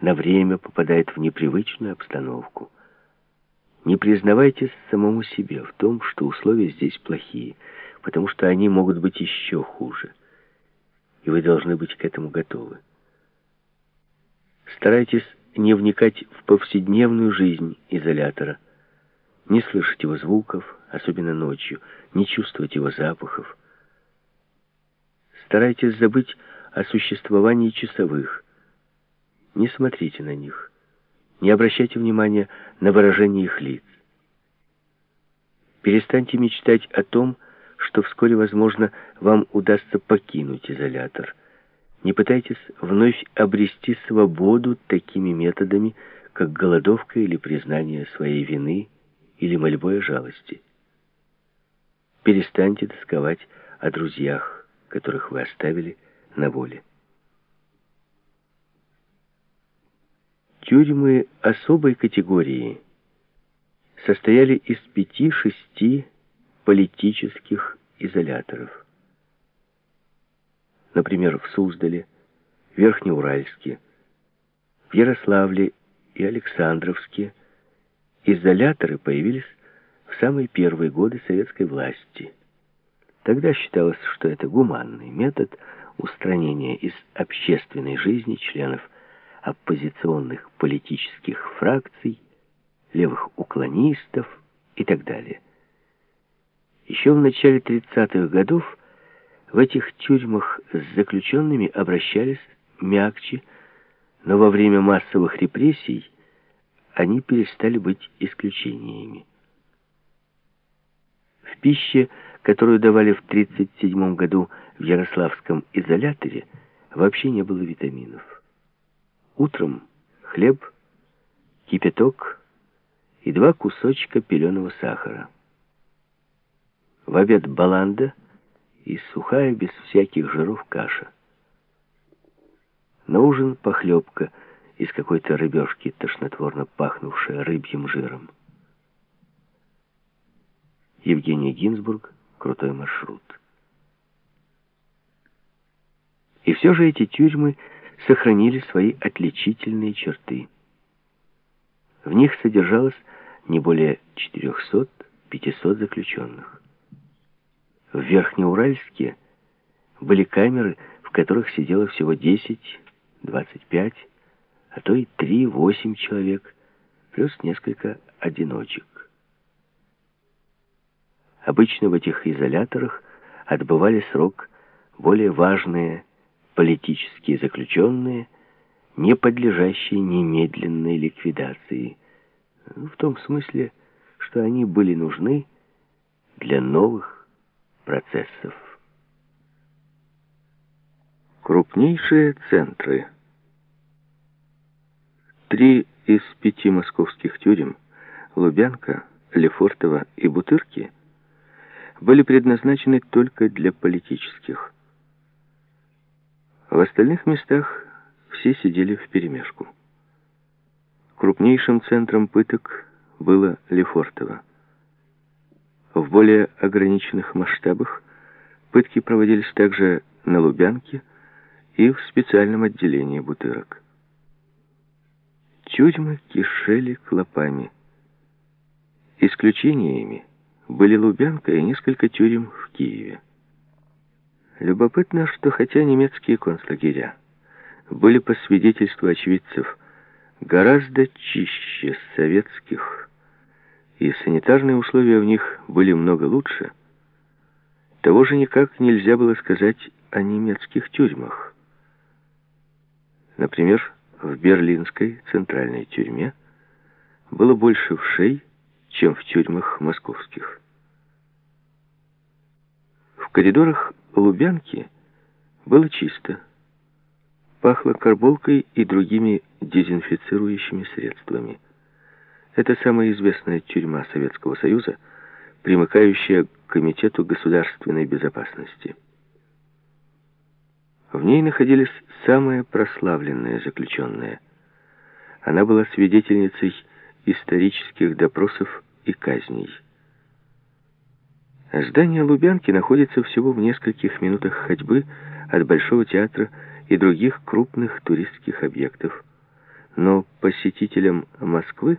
на время попадает в непривычную обстановку. Не признавайтесь самому себе в том, что условия здесь плохие, потому что они могут быть еще хуже. И вы должны быть к этому готовы. Старайтесь не вникать в повседневную жизнь изолятора, не слышать его звуков, особенно ночью, не чувствовать его запахов. Старайтесь забыть о существовании часовых. Не смотрите на них. Не обращайте внимания на выражение их лиц. Перестаньте мечтать о том, что вскоре, возможно, вам удастся покинуть изолятор. Не пытайтесь вновь обрести свободу такими методами, как голодовка или признание своей вины, или мольбой о жалости. Перестаньте тосковать о друзьях, которых вы оставили на воле. Тюрьмы особой категории состояли из пяти-шести политических изоляторов. Например, в Суздале, Верхнеуральске, в Ярославле и Александровске изоляторы появились в самые первые годы советской власти. Тогда считалось, что это гуманный метод устранения из общественной жизни членов оппозиционных политических фракций, левых уклонистов и так далее. Еще в начале 30-х годов в этих тюрьмах с заключенными обращались мягче, но во время массовых репрессий они перестали быть исключениями. В пище, которую давали в 1937 году в Ярославском изоляторе, вообще не было витаминов. Утром хлеб, кипяток и два кусочка пеленого сахара. В обед баланда и сухая, без всяких жиров, каша. На ужин похлебка из какой-то рыбешки, тошнотворно пахнувшая рыбьим жиром. Евгений Гинзбург «Крутой маршрут». И все же эти тюрьмы сохранили свои отличительные черты. В них содержалось не более 400-500 заключенных. В Верхнеуральске были камеры, в которых сидело всего 10, 25, а то и 3-8 человек, плюс несколько одиночек. Обычно в этих изоляторах отбывали срок более важные политические заключенные, не подлежащие немедленной ликвидации, в том смысле, что они были нужны для новых процессов. Крупнейшие центры. Три из пяти московских тюрем – Лубянка, Лефортово и Бутырки – были предназначены только для политических. В остальных местах все сидели вперемешку. Крупнейшим центром пыток было Лефортово. В более ограниченных масштабах пытки проводились также на Лубянке и в специальном отделении бутырок. Тюрьмы кишели клопами. Исключениями были Лубянка и несколько тюрем в Киеве. Любопытно, что хотя немецкие концлагеря были по свидетельству очевидцев гораздо чище советских, и санитарные условия в них были много лучше, того же никак нельзя было сказать о немецких тюрьмах. Например, в берлинской центральной тюрьме было больше вшей, чем в тюрьмах московских. В коридорах Лубянки было чисто. Пахло карболкой и другими дезинфицирующими средствами. Это самая известная тюрьма Советского Союза, примыкающая к Комитету государственной безопасности. В ней находились самые прославленные заключенные. Она была свидетельницей исторических допросов и казней. Здание Лубянки находится всего в нескольких минутах ходьбы от Большого театра и других крупных туристских объектов. Но посетителям Москвы